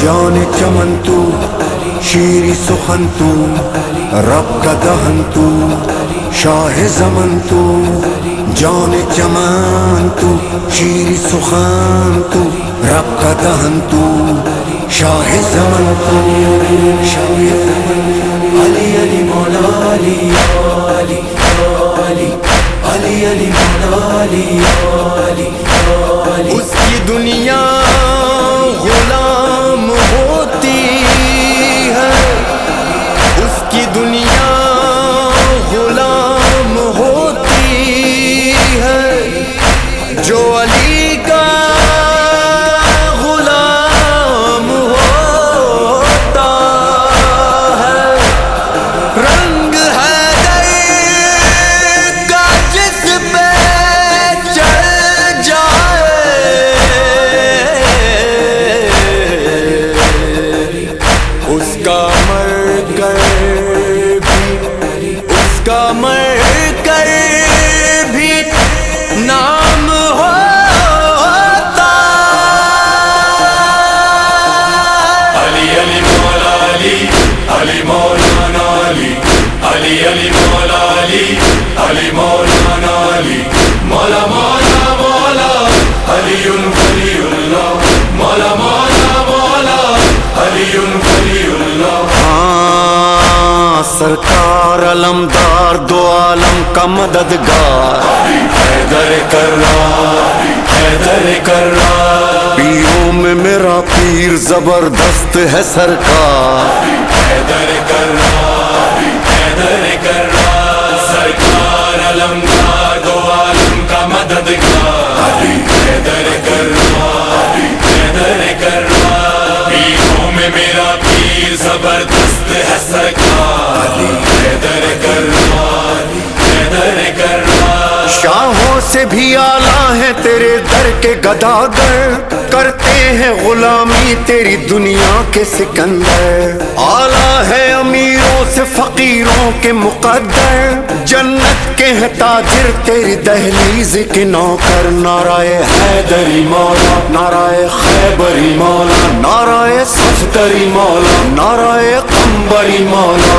जान चमन तू, शीरी सुखन तू, रब का दहन तू, शाह जमन तू, जाने चमन तू, शीरी सुखान तू, रब का दहन तू, शाह जमन तू। अली अली, मौला अली अली अली अली अली, मौला अली अली। उसकी दुनिया Ali Mawlana Ali Ali Ali Mawla Ali Ali Mawlana Ali Mawla Mawla Mawla Aliyun सरकार अलमदार दो आलम का मददगार। हैदर कर्रा हैदर कर्रा। पीरों में मेरा पीर ज़बरदस्त है सरकार। हैदर कर्रा हैदर कर्रा। सरकार अलमदार दो आलम का मददगार। हैदर हैदर पीरों में मेरा पीर ज़बरदस्त सरकार शाहों से भी आला है तेरे दर के गदागर करते हैं गुलामी तेरी दुनिया के सिकंदर। आला है अमीरों से फकीरों के मुकद्दर। जन्नत के हैं ताजिर तेरी दहलीज के नौकर। नाराय हैदरी मौला, नाराय खैबरी मौला, नाराय सफ्तरी मौला, नाराय कंबरी मौला।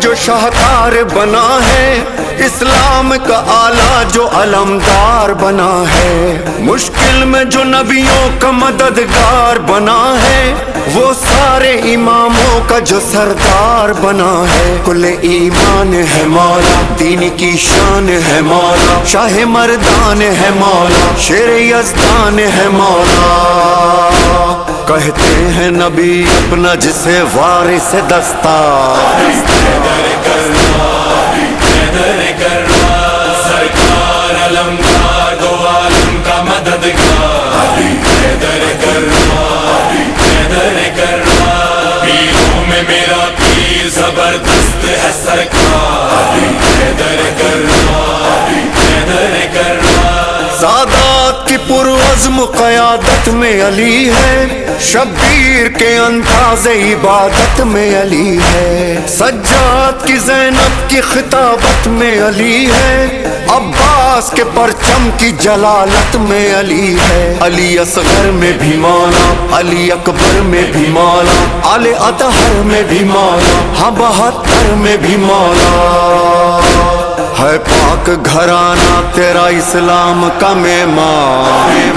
जो शाहकार बना है, इस्लाम का आला जो अलमदार बना है। मुश्किल में जो नबियों का मददगार बना है, वो सारे इमामों का जो सरदार बना है। कुल ईमान है मौला, दीन की शान है मौला, शाह मर्दान है मौला, शेर यजदान है मौला। कहते हैं नबी अपना जिसे वारिस दस्ता हैदर कर्रा हैदर कर्रा सरकार में अली है। शब्बीर के अंदाज इबादत में अली है। सज्जाद की जैनब की खिताबत में अली है। अब्बास के परचम की जलालत में अली है। अली असगर में भी मौला, अली अकबर में भी मौला अल अतहर में भी मौला हाँ बहत्तर में भी मौला। है पाक घराना तेरा इस्लाम का मेहमान।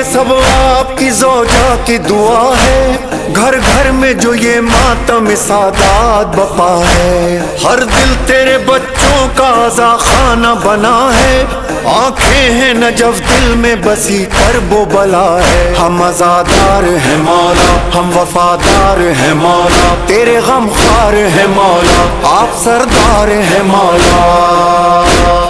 ये सब आपकी जोजा की दुआ है। घर घर में जो ये मातम सादात बपा है। हर दिल तेरे बच्चों का आजा खाना बना है। आँखें हैं नजफ दिल में बसी कर वो बला है। हम आजादार हैं मौला, हम वफादार हैं मौला। तेरे गम खार हैं मौला, आप सरदार हैं मौला।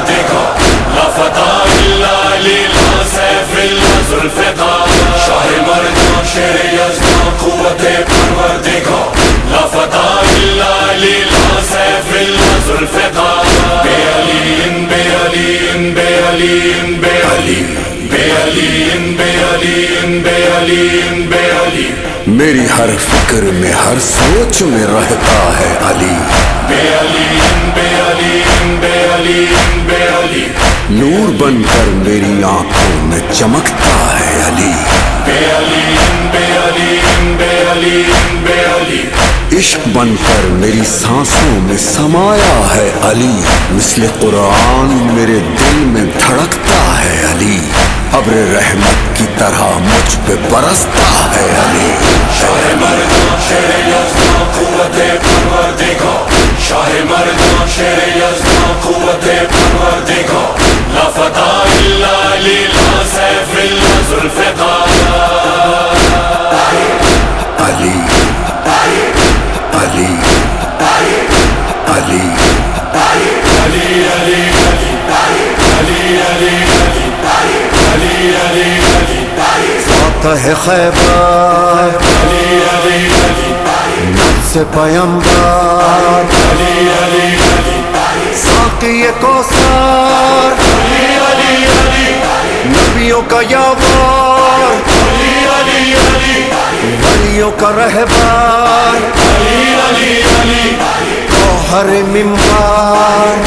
बेअलीन बेअलीन बेअलीन मेरी हर फ़िक्र में हर सोच में रहता है अली। बेअलीन बेअलीन बेअलीन बेअलीन नूर बनकर मेरी आँखों में चमकता है अली। बेअलीन बेअलीन बेअलीन बेअलीन इश्क बनकर मेरी सांसों में समाया है अली। मिसले कुरान मेरे दिल में धड़कता है अली। अब्र रहमत की तरह मुझ पे बरसता है अली शाहे मर्दान शेर यस्तान कुवत परवर देखो शाहे मर्दान शेर यस्तान कुवत परवर देखो ला फता इल्ला अली ला सैफ इल्ला जुल्फ़िकार। है खैबर। से पैम्बर साकी कौसर। नबियों का यावार। वलियों का रहबार। हर मिम्बार।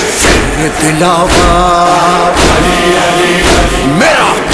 से दिलावा मेरा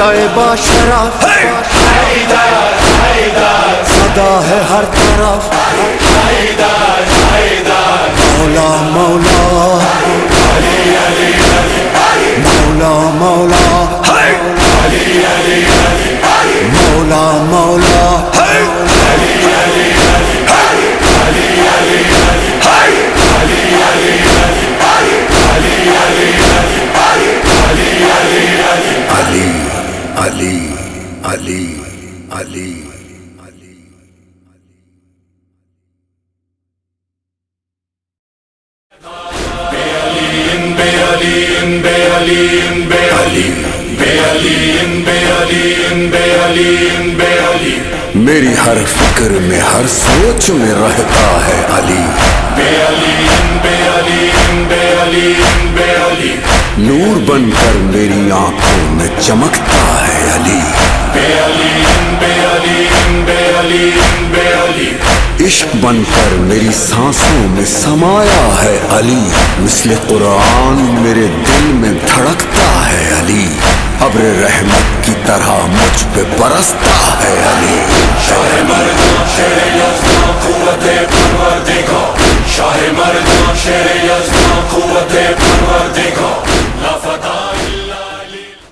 तयबा शराब सदा है हर तरफ़। मौला मौला। मौला मौला। मौला मौला। Ali Ali अली अली अली मेरी हर फ़िक्र में हर सोच में रहता है अली बे अली बे अली बे नूर बनकर मेरी आँखों में चमकता है अली। बे अली बे अली बेअलीन इश्क बनकर मेरी सांसों में समाया है अली। मिसले कुरान मेरे दिल में धड़कता है अली। अब्र रहमत की तरह मुझ पे बरसता है अली। शाहे शेरे कुवते शाहे शेरे कुवते